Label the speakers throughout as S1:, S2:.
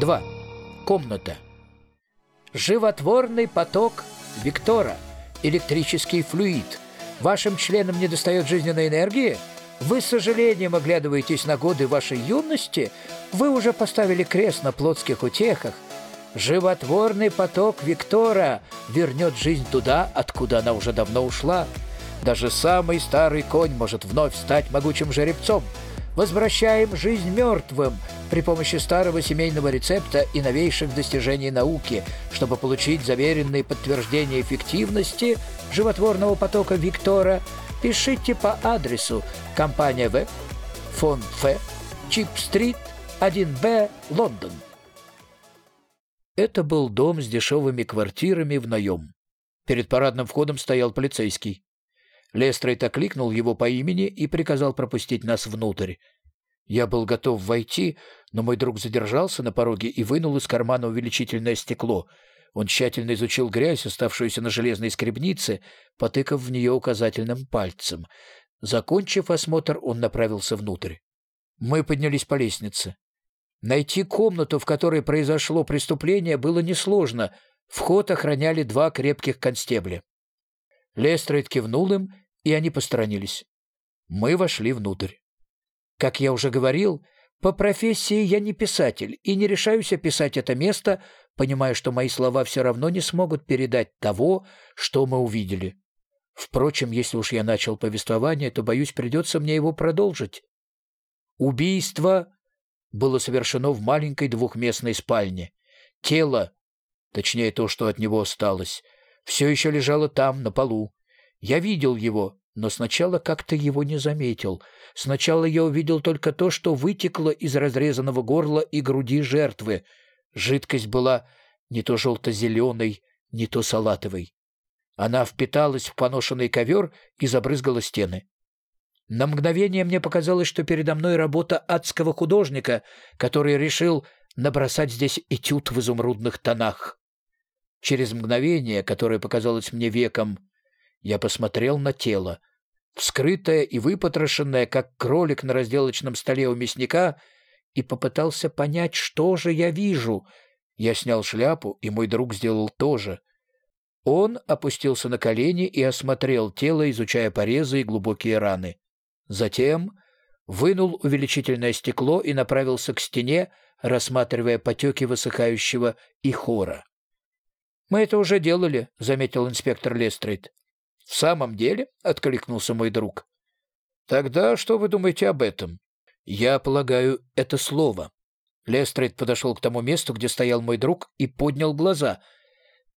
S1: 2. Комната. Животворный поток Виктора. Электрический флюид. Вашим членам недостает жизненной энергии? Вы с сожалением оглядываетесь на годы вашей юности? Вы уже поставили крест на плотских утехах? Животворный поток Виктора вернет жизнь туда, откуда она уже давно ушла. Даже самый старый конь может вновь стать могучим жеребцом. Возвращаем жизнь мертвым при помощи старого семейного рецепта и новейших достижений науки, чтобы получить заверенные подтверждения эффективности животворного потока Виктора. Пишите по адресу компания В, фонд Ф, Чип-стрит, 1Б, Лондон. Это был дом с дешевыми квартирами в наем. Перед парадным входом стоял полицейский. Лестрейд окликнул его по имени и приказал пропустить нас внутрь. Я был готов войти, но мой друг задержался на пороге и вынул из кармана увеличительное стекло. Он тщательно изучил грязь, оставшуюся на железной скребнице, потыкав в нее указательным пальцем. Закончив осмотр, он направился внутрь. Мы поднялись по лестнице. Найти комнату, в которой произошло преступление, было несложно. Вход охраняли два крепких констебля. Лестрейд кивнул им, и они посторонились. Мы вошли внутрь. Как я уже говорил, по профессии я не писатель и не решаюсь описать это место, понимая, что мои слова все равно не смогут передать того, что мы увидели. Впрочем, если уж я начал повествование, то, боюсь, придется мне его продолжить. Убийство было совершено в маленькой двухместной спальне. Тело, точнее то, что от него осталось, все еще лежало там, на полу. Я видел его, но сначала как-то его не заметил. Сначала я увидел только то, что вытекло из разрезанного горла и груди жертвы. Жидкость была не то желто-зеленой, не то салатовой. Она впиталась в поношенный ковер и забрызгала стены. На мгновение мне показалось, что передо мной работа адского художника, который решил набросать здесь этюд в изумрудных тонах. Через мгновение, которое показалось мне веком, я посмотрел на тело. Вскрытое и выпотрошенное, как кролик на разделочном столе у мясника, и попытался понять, что же я вижу. Я снял шляпу, и мой друг сделал то же. Он опустился на колени и осмотрел тело, изучая порезы и глубокие раны. Затем вынул увеличительное стекло и направился к стене, рассматривая потеки высыхающего ихора. «Мы это уже делали», — заметил инспектор Лестрейд. «В самом деле?» — откликнулся мой друг. «Тогда что вы думаете об этом?» «Я полагаю, это слово». Лестрейд подошел к тому месту, где стоял мой друг, и поднял глаза.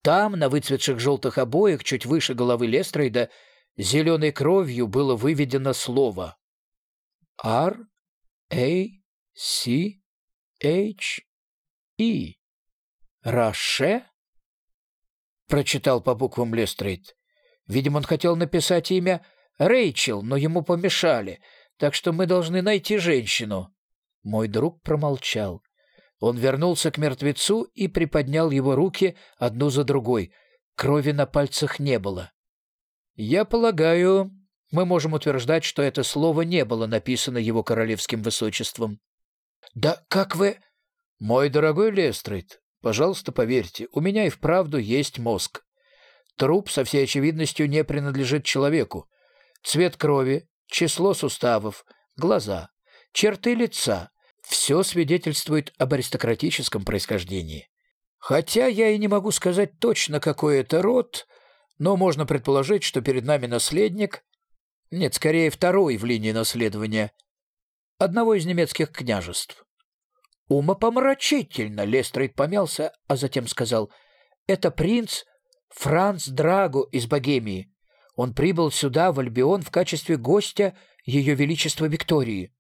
S1: Там, на выцветших желтых обоях, чуть выше головы Лестрейда, зеленой кровью было выведено слово R A C H E. Раше? Прочитал по буквам Лестрейд. Видимо, он хотел написать имя Рэйчел, но ему помешали, так что мы должны найти женщину. Мой друг промолчал. Он вернулся к мертвецу и приподнял его руки одну за другой. Крови на пальцах не было. Я полагаю, мы можем утверждать, что это слово не было написано его королевским высочеством. Да как вы... Мой дорогой Лестрейд, пожалуйста, поверьте, у меня и вправду есть мозг. Труп со всей очевидностью не принадлежит человеку. Цвет крови, число суставов, глаза, черты лица — все свидетельствует об аристократическом происхождении. Хотя я и не могу сказать точно, какой это род, но можно предположить, что перед нами наследник, нет, скорее второй в линии наследования, одного из немецких княжеств. Умопомрачительно, Лестрейд помялся, а затем сказал, это принц Франц Драго из Богемии. Он прибыл сюда, в Альбион, в качестве гостя Ее Величества Виктории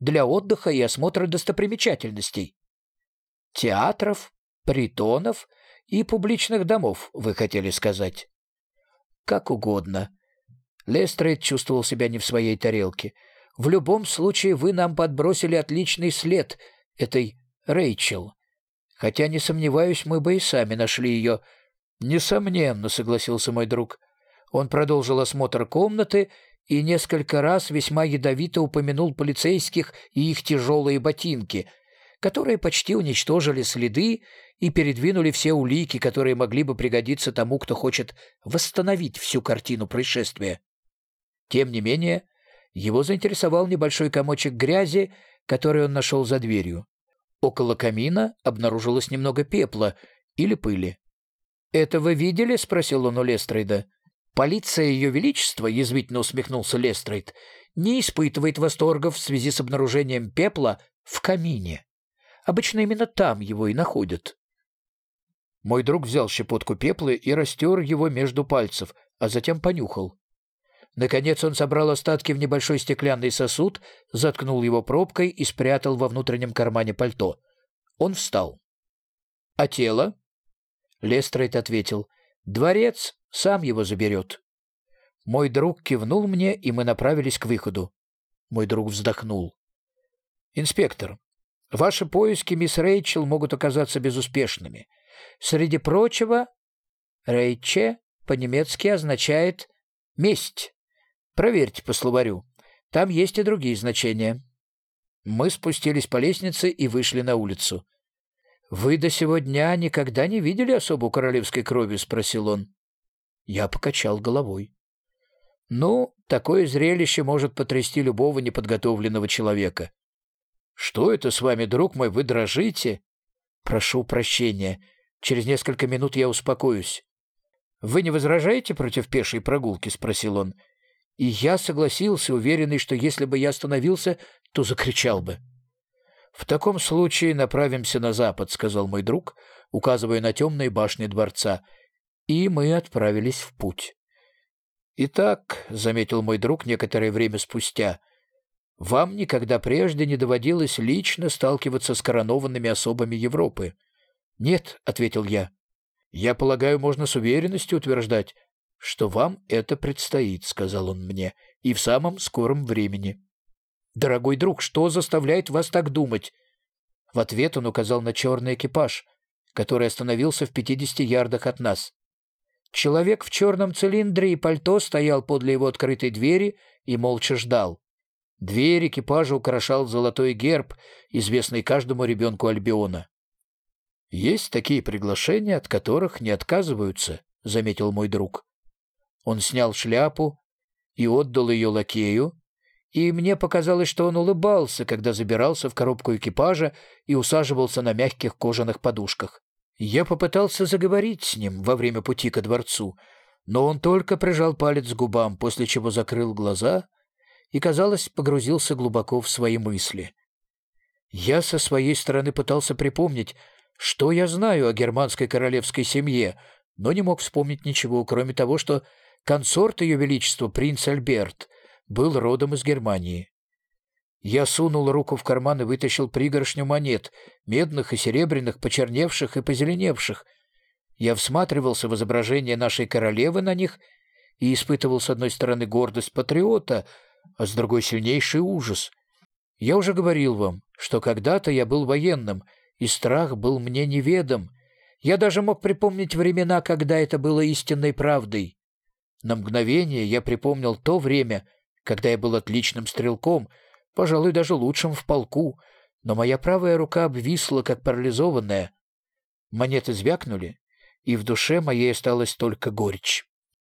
S1: для отдыха и осмотра достопримечательностей. Театров, притонов и публичных домов, вы хотели сказать. Как угодно. Лестрейд чувствовал себя не в своей тарелке. В любом случае вы нам подбросили отличный след этой Рэйчел. Хотя, не сомневаюсь, мы бы и сами нашли ее. Несомненно, согласился мой друг. Он продолжил осмотр комнаты и несколько раз весьма ядовито упомянул полицейских и их тяжелые ботинки. которые почти уничтожили следы и передвинули все улики, которые могли бы пригодиться тому, кто хочет восстановить всю картину происшествия. Тем не менее, его заинтересовал небольшой комочек грязи, который он нашел за дверью. Около камина обнаружилось немного пепла или пыли. «Это вы видели?» — спросил он у Лестрейда. «Полиция Ее Величества», — язвительно усмехнулся Лестрейд, не испытывает восторгов в связи с обнаружением пепла в камине. Обычно именно там его и находят. Мой друг взял щепотку пепла и растер его между пальцев, а затем понюхал. Наконец он собрал остатки в небольшой стеклянный сосуд, заткнул его пробкой и спрятал во внутреннем кармане пальто. Он встал. «А тело?» Лестрейд ответил. «Дворец сам его заберет». Мой друг кивнул мне, и мы направились к выходу. Мой друг вздохнул. «Инспектор, ваши поиски мисс Рэйчел могут оказаться безуспешными. Среди прочего, «Рэйче» по-немецки означает «месть». Проверьте по словарю. Там есть и другие значения». Мы спустились по лестнице и вышли на улицу. «Вы до сего дня никогда не видели особу королевской крови?» — спросил он. Я покачал головой. Ну, такое зрелище может потрясти любого неподготовленного человека. Что это с вами, друг мой, вы дрожите? Прошу прощения. Через несколько минут я успокоюсь. Вы не возражаете против пешей прогулки? спросил он. И я согласился, уверенный, что если бы я остановился, то закричал бы. «В таком случае направимся на запад», — сказал мой друг, указывая на темные башни дворца, и мы отправились в путь. «Итак», — заметил мой друг некоторое время спустя, — «вам никогда прежде не доводилось лично сталкиваться с коронованными особами Европы?» «Нет», — ответил я. «Я полагаю, можно с уверенностью утверждать, что вам это предстоит», — сказал он мне, — «и в самом скором времени». «Дорогой друг, что заставляет вас так думать?» В ответ он указал на черный экипаж, который остановился в пятидесяти ярдах от нас. Человек в черном цилиндре и пальто стоял подле его открытой двери и молча ждал. Дверь экипажа украшал золотой герб, известный каждому ребенку Альбиона. «Есть такие приглашения, от которых не отказываются», — заметил мой друг. Он снял шляпу и отдал ее лакею, и мне показалось, что он улыбался, когда забирался в коробку экипажа и усаживался на мягких кожаных подушках. Я попытался заговорить с ним во время пути ко дворцу, но он только прижал палец к губам, после чего закрыл глаза и, казалось, погрузился глубоко в свои мысли. Я со своей стороны пытался припомнить, что я знаю о германской королевской семье, но не мог вспомнить ничего, кроме того, что консорт Ее Величества, принц Альберт, был родом из Германии. Я сунул руку в карман и вытащил пригоршню монет, медных и серебряных, почерневших и позеленевших. Я всматривался в изображение нашей королевы на них и испытывал с одной стороны гордость патриота, а с другой сильнейший ужас. Я уже говорил вам, что когда-то я был военным, и страх был мне неведом. Я даже мог припомнить времена, когда это было истинной правдой. На мгновение я припомнил то время, когда я был отличным стрелком — пожалуй, даже лучшим в полку, но моя правая рука обвисла, как парализованная. Монеты звякнули, и в душе моей осталась только горечь.